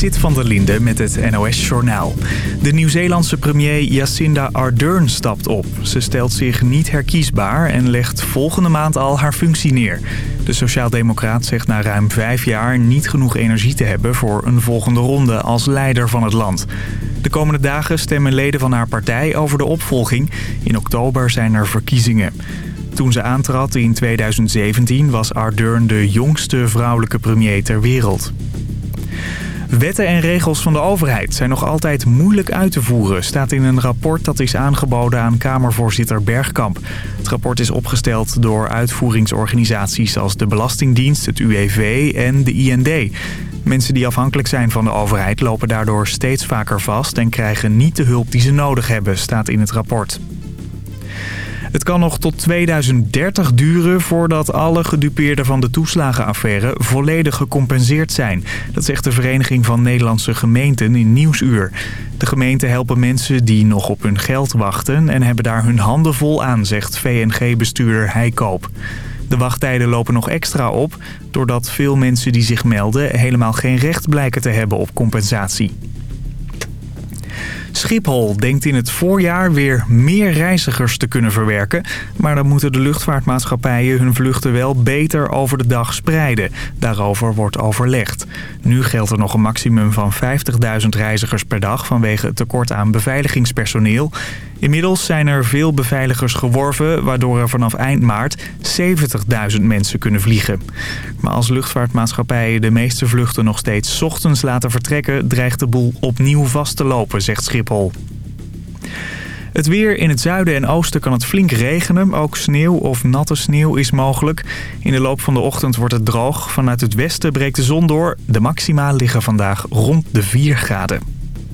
Zit van der Linde met het NOS-journaal. De Nieuw-Zeelandse premier Jacinda Ardern stapt op. Ze stelt zich niet herkiesbaar en legt volgende maand al haar functie neer. De sociaaldemocraat zegt na ruim vijf jaar niet genoeg energie te hebben... voor een volgende ronde als leider van het land. De komende dagen stemmen leden van haar partij over de opvolging. In oktober zijn er verkiezingen. Toen ze aantrad in 2017 was Ardern de jongste vrouwelijke premier ter wereld. Wetten en regels van de overheid zijn nog altijd moeilijk uit te voeren... staat in een rapport dat is aangeboden aan Kamervoorzitter Bergkamp. Het rapport is opgesteld door uitvoeringsorganisaties als de Belastingdienst, het UWV en de IND. Mensen die afhankelijk zijn van de overheid lopen daardoor steeds vaker vast... en krijgen niet de hulp die ze nodig hebben, staat in het rapport. Het kan nog tot 2030 duren voordat alle gedupeerden van de toeslagenaffaire volledig gecompenseerd zijn. Dat zegt de Vereniging van Nederlandse Gemeenten in Nieuwsuur. De gemeenten helpen mensen die nog op hun geld wachten en hebben daar hun handen vol aan, zegt VNG-bestuurder Heikoop. De wachttijden lopen nog extra op, doordat veel mensen die zich melden helemaal geen recht blijken te hebben op compensatie. Schiphol denkt in het voorjaar weer meer reizigers te kunnen verwerken. Maar dan moeten de luchtvaartmaatschappijen hun vluchten wel beter over de dag spreiden. Daarover wordt overlegd. Nu geldt er nog een maximum van 50.000 reizigers per dag vanwege het tekort aan beveiligingspersoneel. Inmiddels zijn er veel beveiligers geworven, waardoor er vanaf eind maart 70.000 mensen kunnen vliegen. Maar als luchtvaartmaatschappijen de meeste vluchten nog steeds ochtends laten vertrekken, dreigt de boel opnieuw vast te lopen, zegt Schiphol. Het weer in het zuiden en oosten kan het flink regenen. Ook sneeuw of natte sneeuw is mogelijk. In de loop van de ochtend wordt het droog. Vanuit het westen breekt de zon door. De maxima liggen vandaag rond de 4 graden.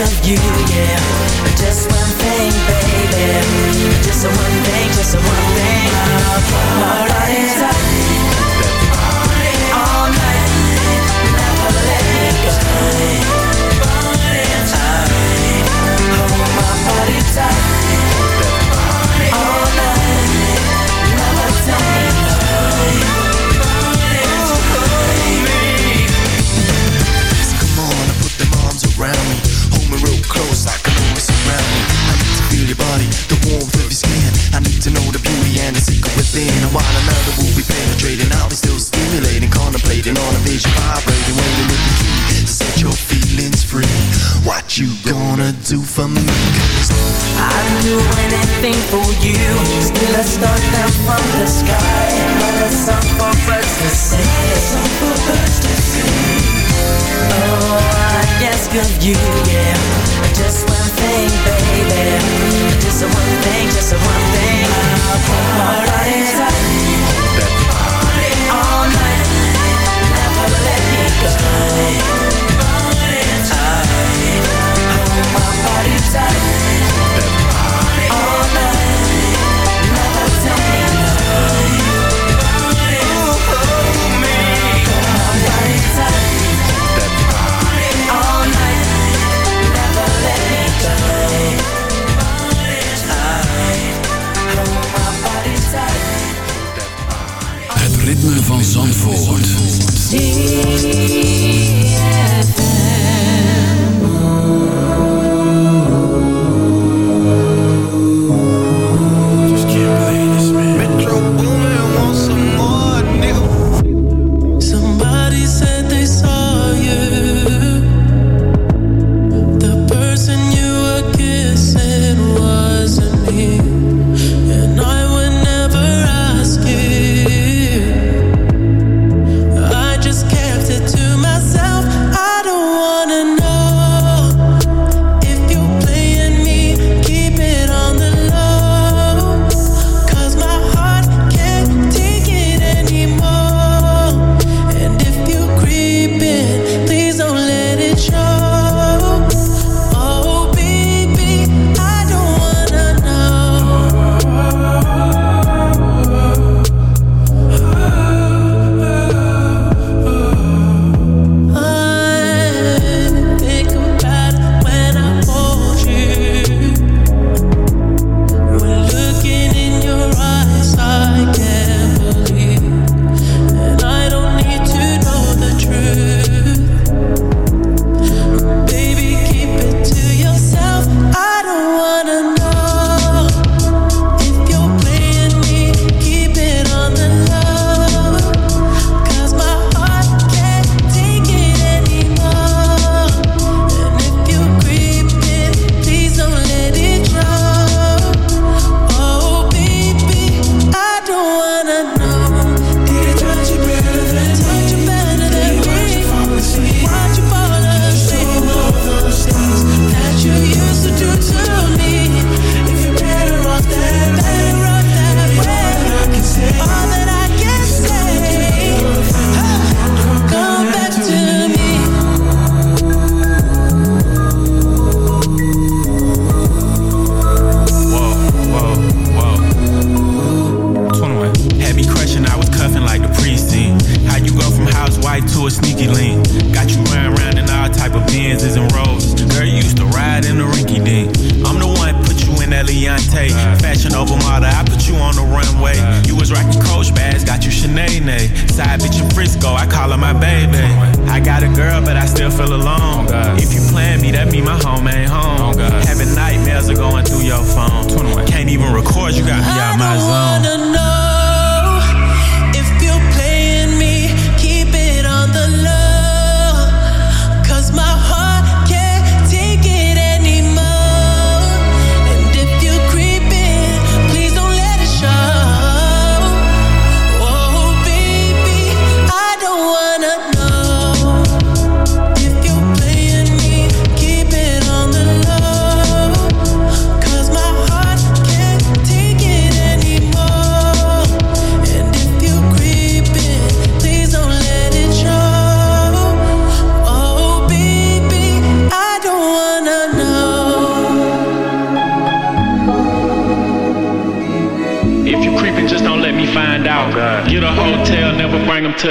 of you, yeah. Just one thing, baby. Just one thing, just one is vibrating, waiting with the key to set your feelings free. What you gonna do for me? i I'd do anything for you. Still I start down from the sky, but a song for birds to sing. Oh, I ask of you, yeah. Just one thing, baby. Just one thing, just one thing. I want my desire. body tight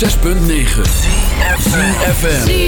106.9 FM.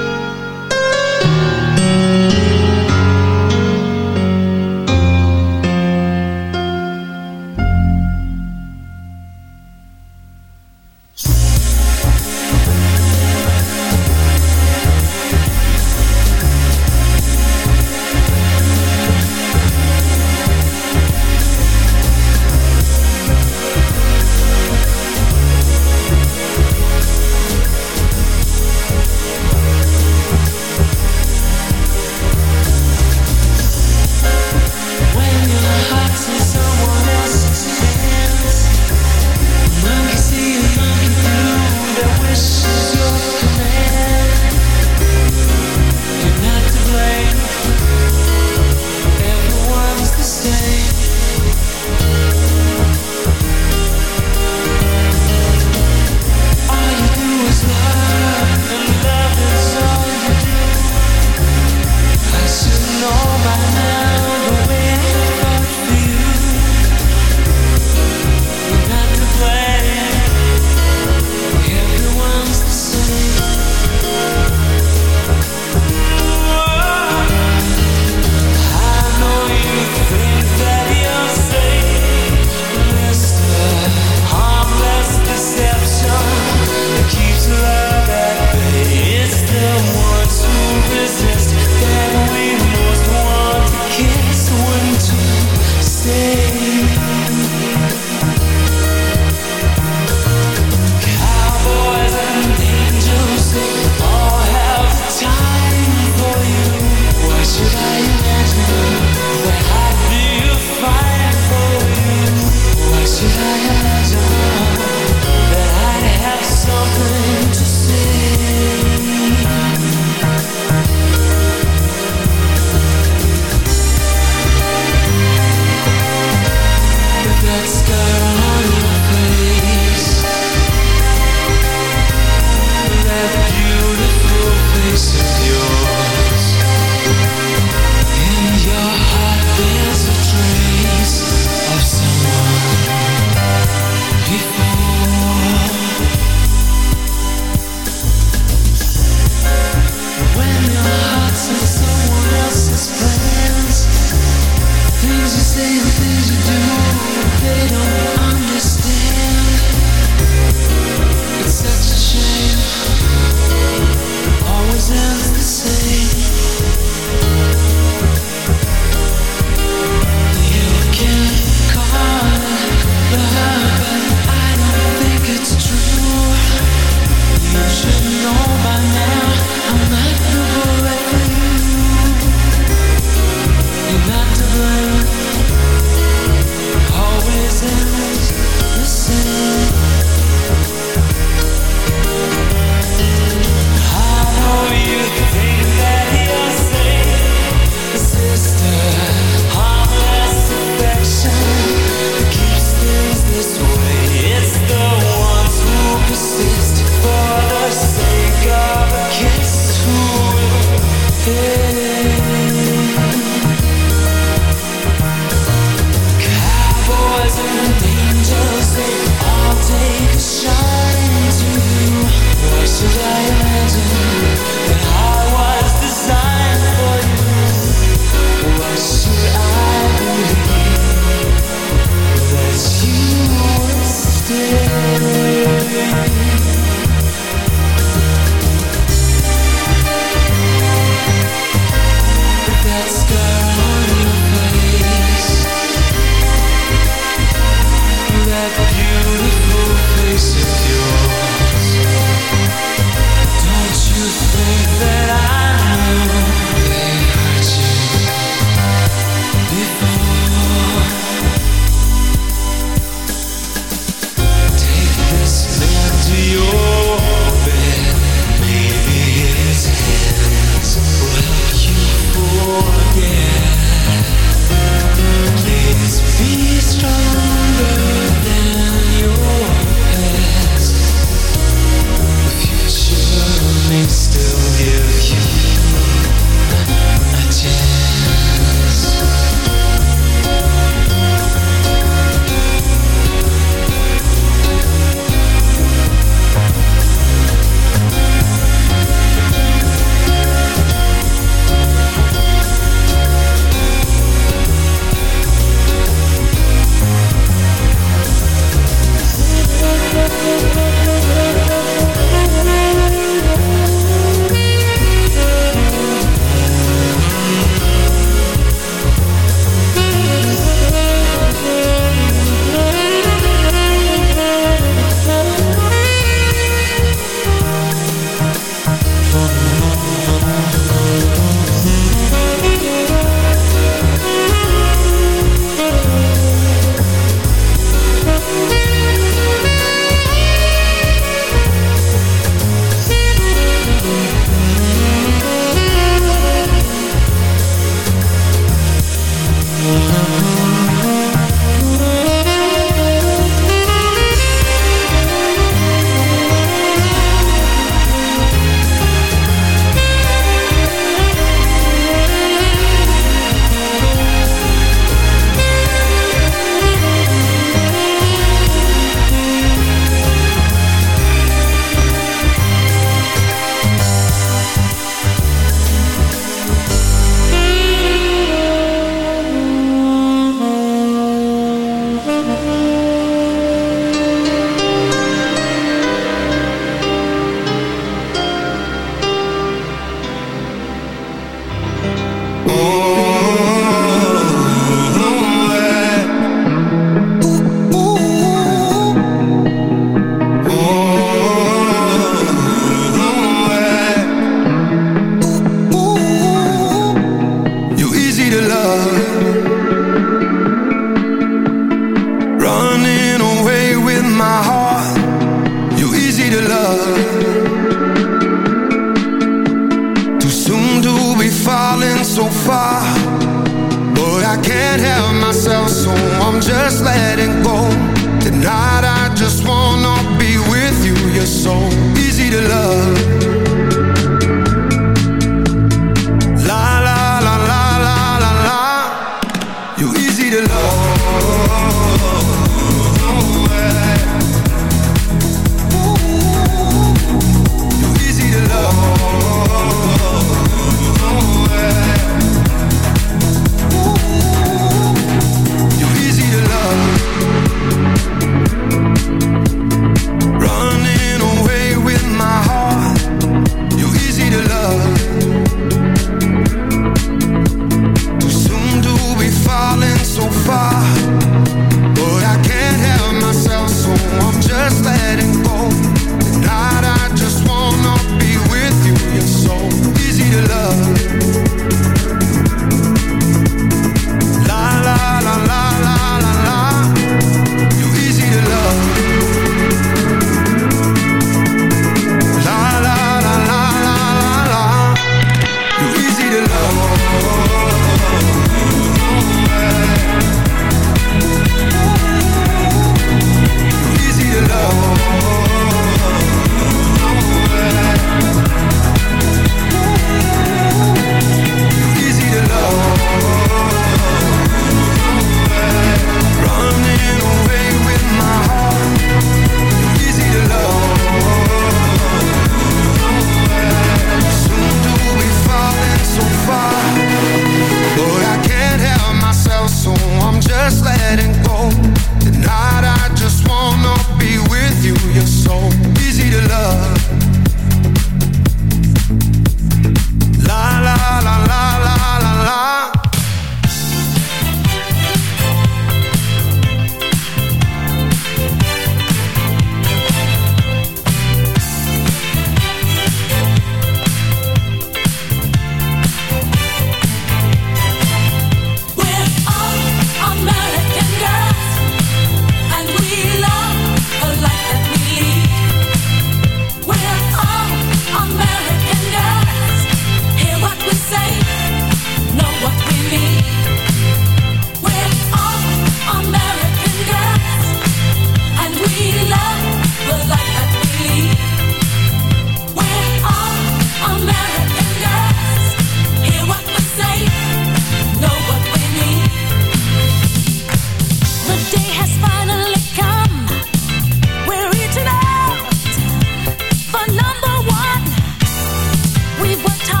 time.